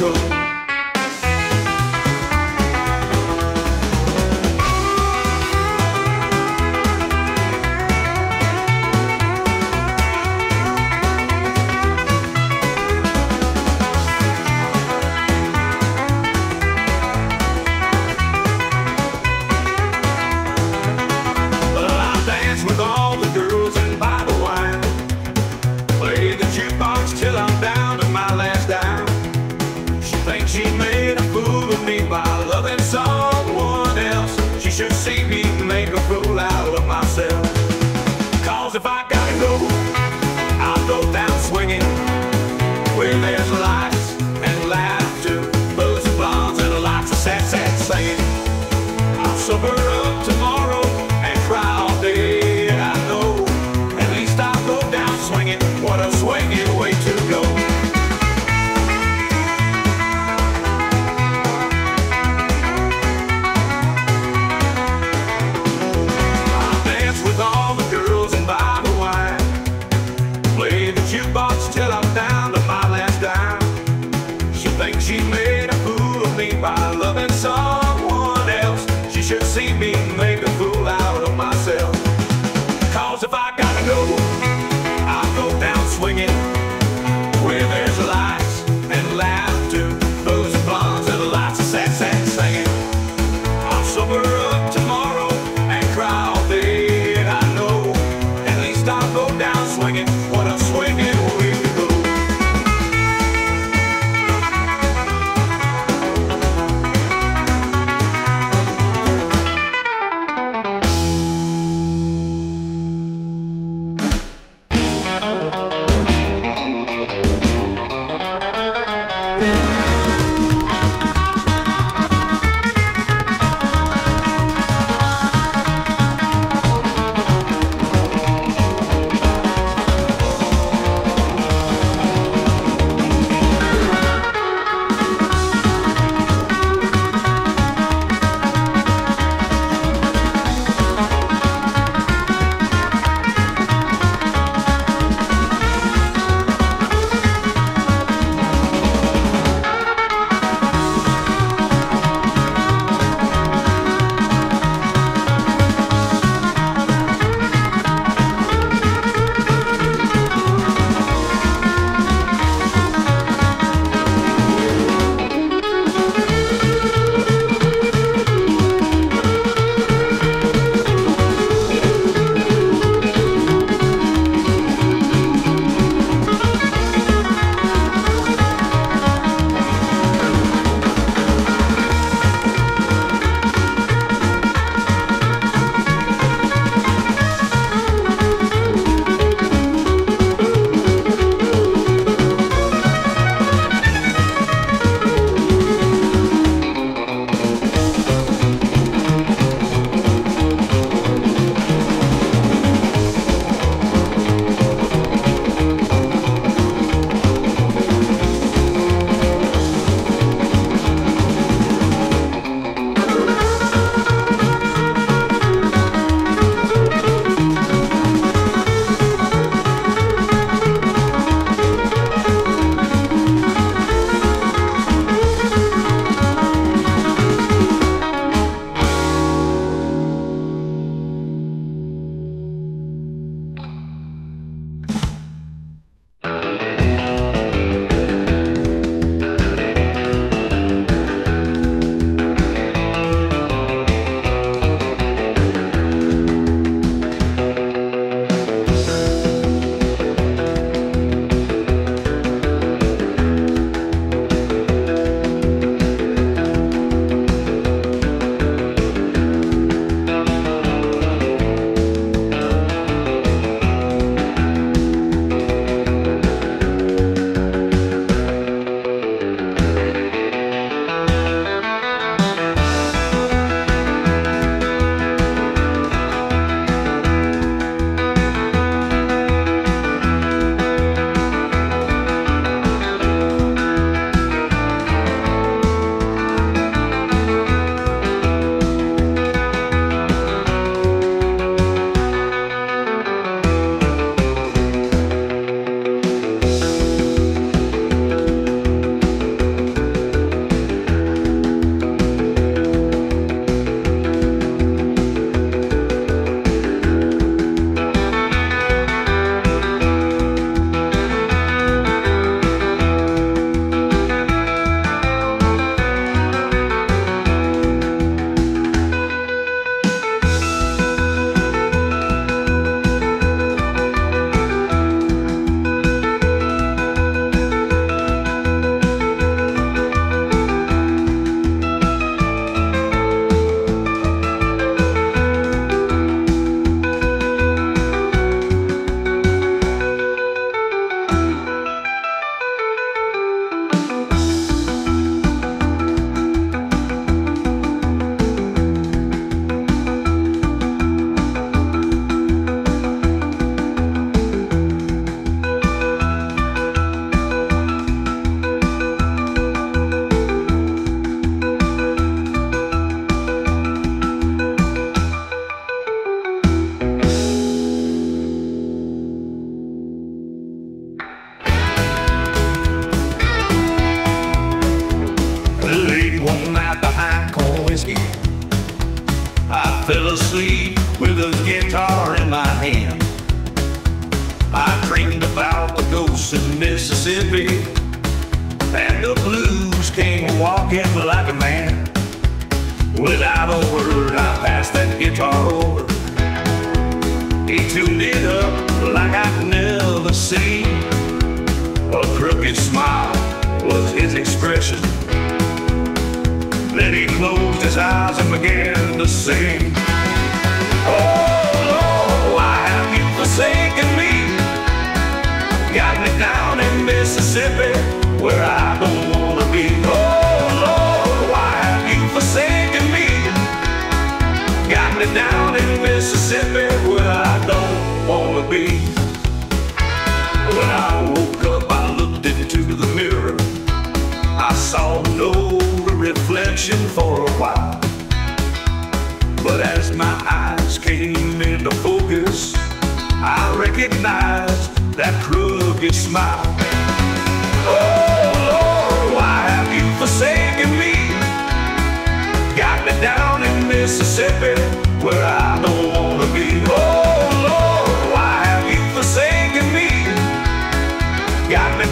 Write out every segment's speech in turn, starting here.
go.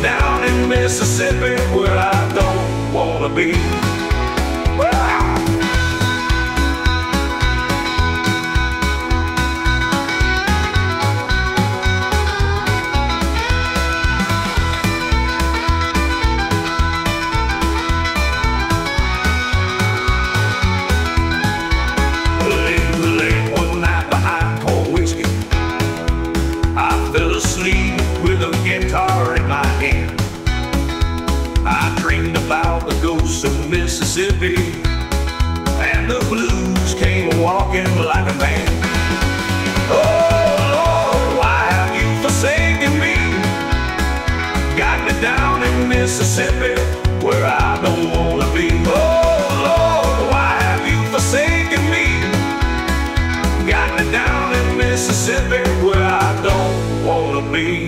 down in Mississippi where I don't wanna be. be. And the blues came walking like a man. Oh Lord, why have you forsaken me? Got me down in Mississippi where I don't wanna be. Oh Lord, why have you forsaken me? Got me down in Mississippi where I don't wanna be.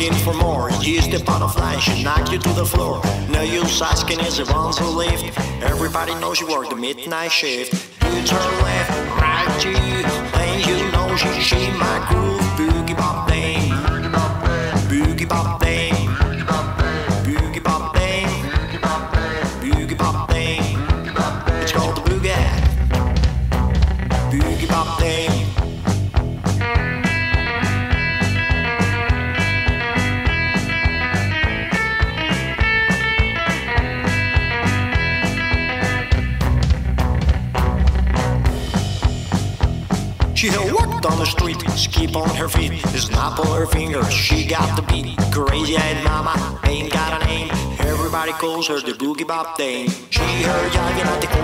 asking for more. Use the butterfly, she knock you to the floor. No use asking is the ones who left. Everybody knows you work the midnight shift. You turn left, right to you, and you know she, she my groove. told her the boogie bop thing. She heard yiving at the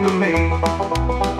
to me.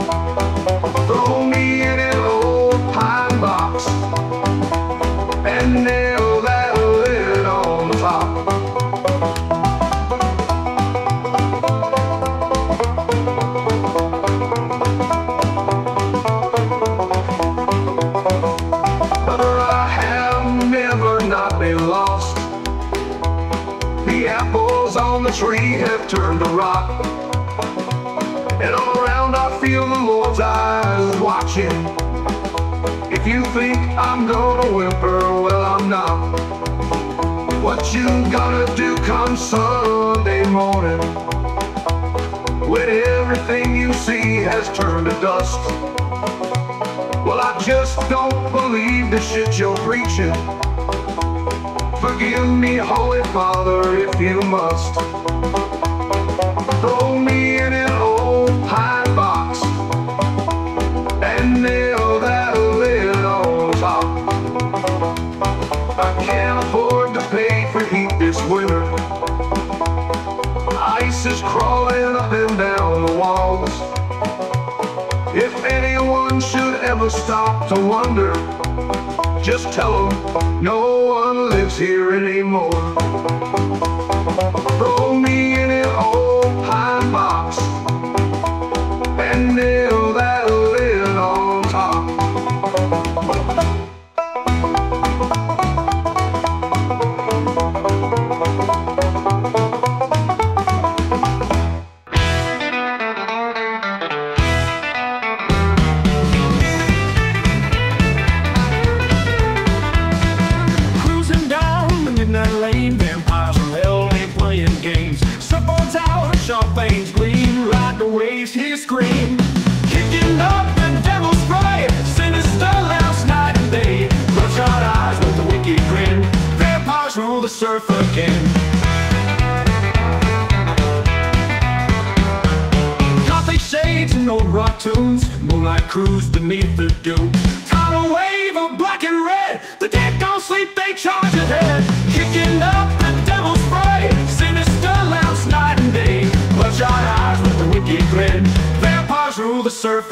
If you think I'm gonna whimper, well, I'm not. What you gonna do come Sunday morning? When everything you see has turned to dust. Well, I just don't believe the shit you're preaching. Forgive me, Holy Father, if you must. To wonder, just tell them no one lives here anymore. Old moonlight cruise beneath the dew. Tidal wave of black and red, the dead don't sleep, they charge ahead. Kicking up the devil's spray, sinister lamps night and day. Bloodshot eyes with a wicked grin, vampires rule the surf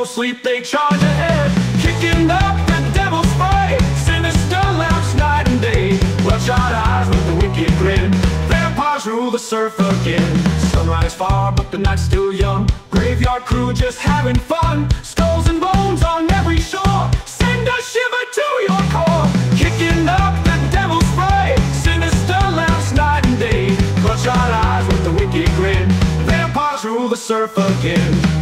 The sleep, they charge ahead. Kicking up the devil's spray Sinister lamps night and day. Bloodshot eyes with a wicked grin. Vampires rule the surf again. Sunrise far, but the night's still young. Graveyard crew just having fun. Skulls and bones on every shore. Send a shiver to your core. Kicking up the devil's spray Sinister lamps night and day. Bloodshot eyes with a wicked grin. Vampires rule the surf again.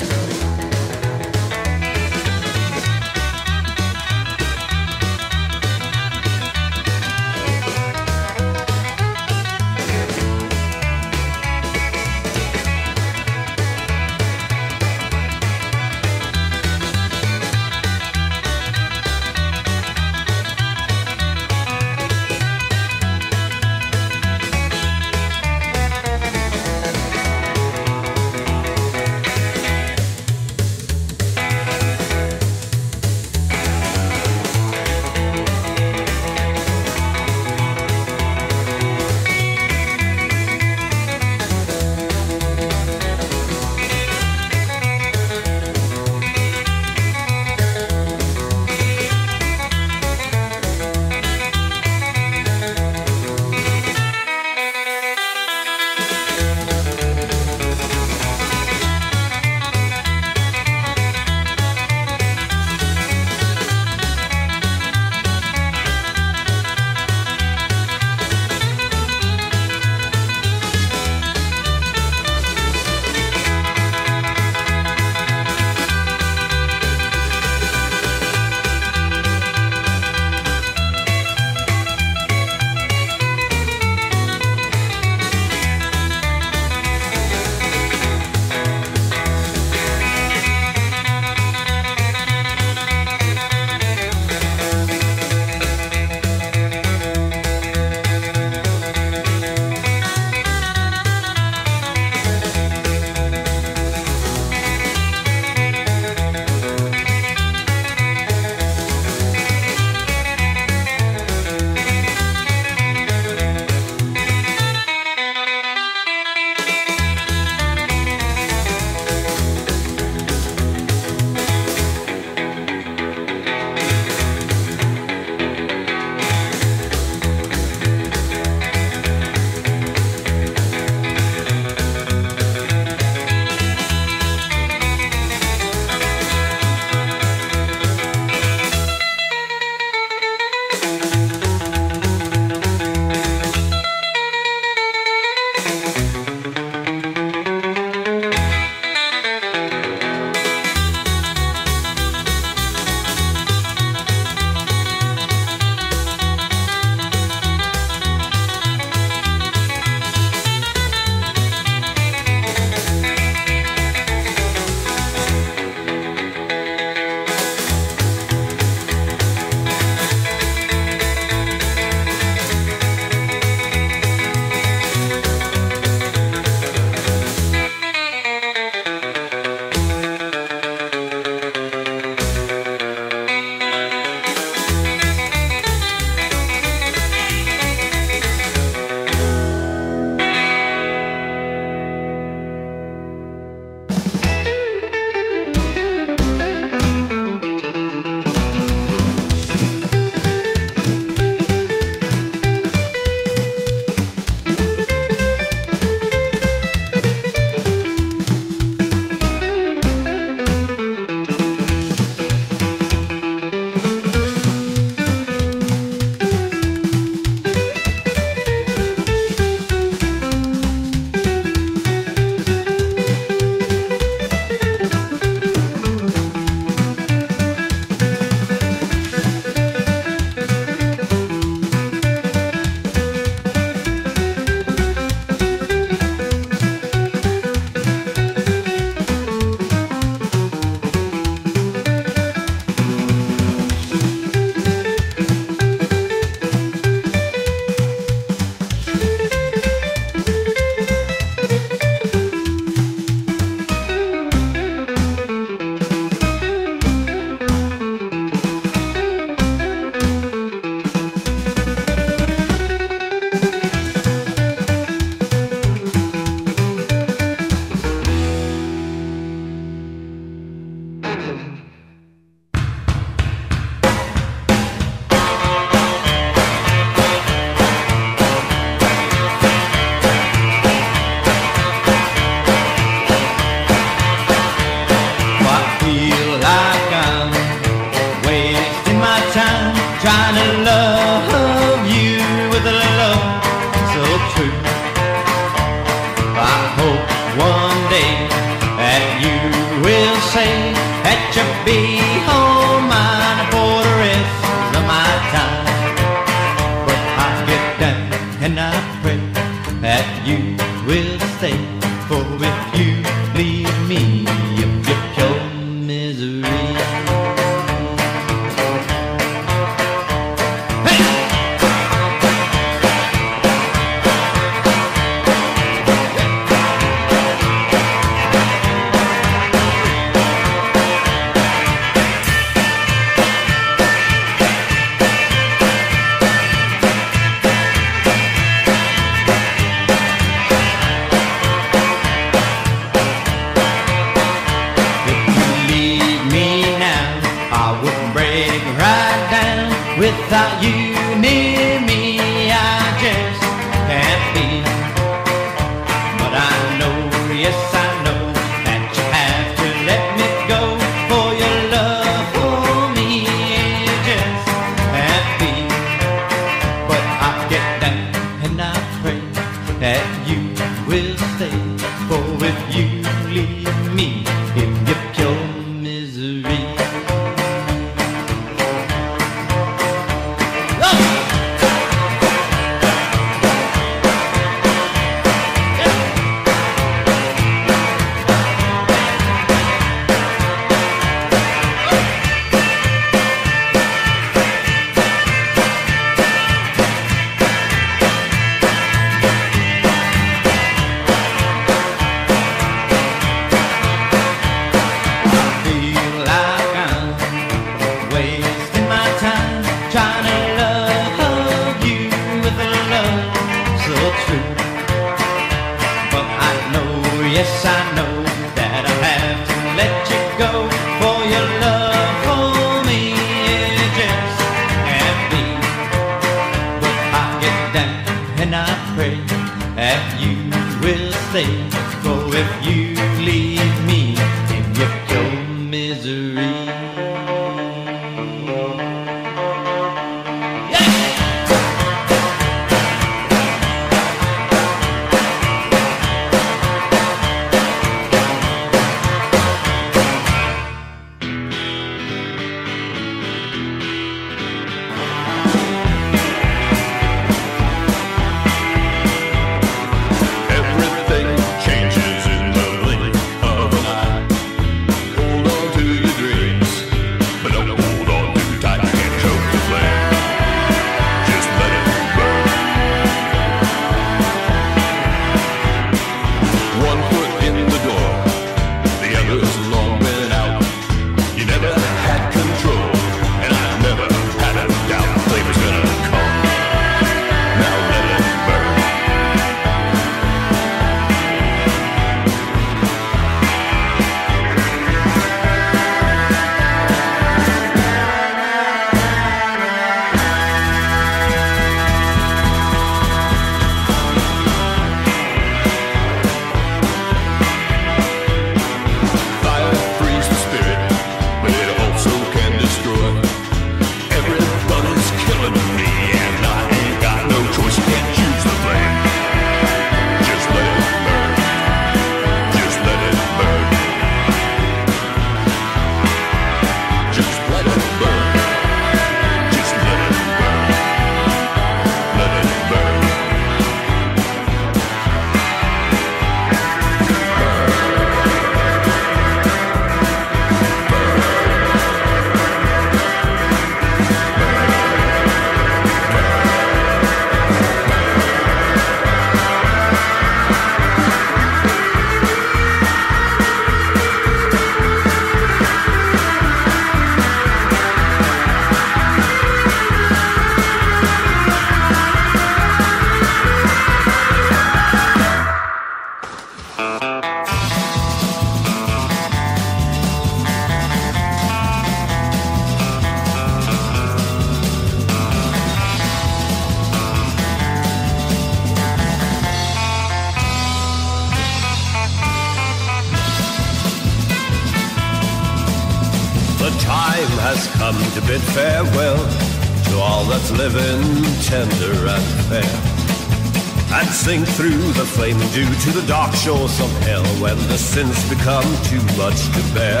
Dew to the dark shores of hell when the sins become too much to bear.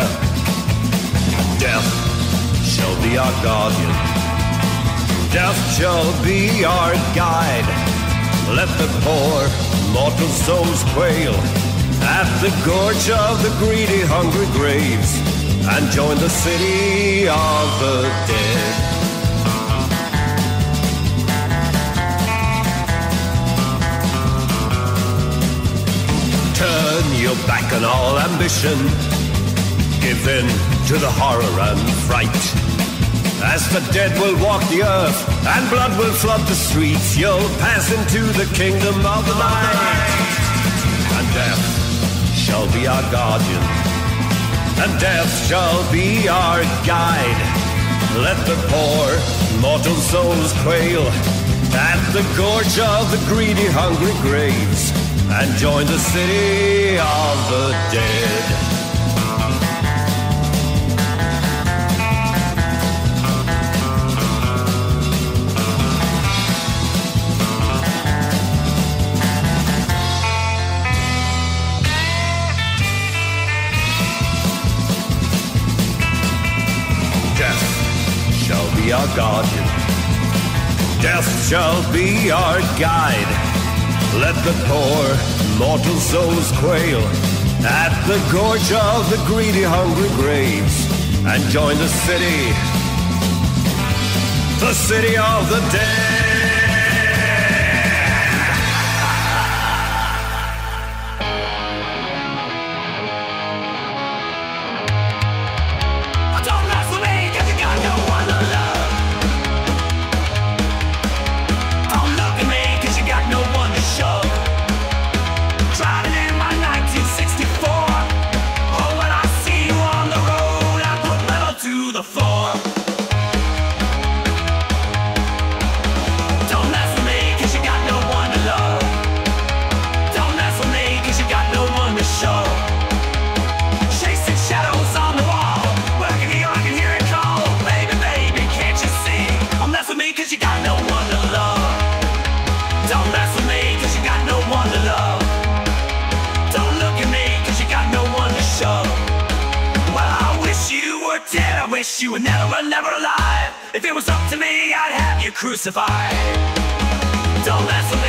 Death shall be our guardian. Death shall be our guide. Let the poor mortal souls quail at the gorge of the greedy, hungry graves and join the city of the dead. Turn your back on all ambition, give in to the horror and fright. As the dead will walk the earth and blood will flood the streets, you'll pass into the kingdom of the night. And death shall be our guardian, and death shall be our guide. Let the poor mortal souls quail at the gorge of the greedy, hungry graves and join the city of the dead. Death shall be our guardian. Death shall be our guide. Let the poor mortal souls quail at the gorge of the greedy, hungry graves and join the city, the city of the dead. You were never, never alive. If it was up to me, I'd have you crucified. Don't mess with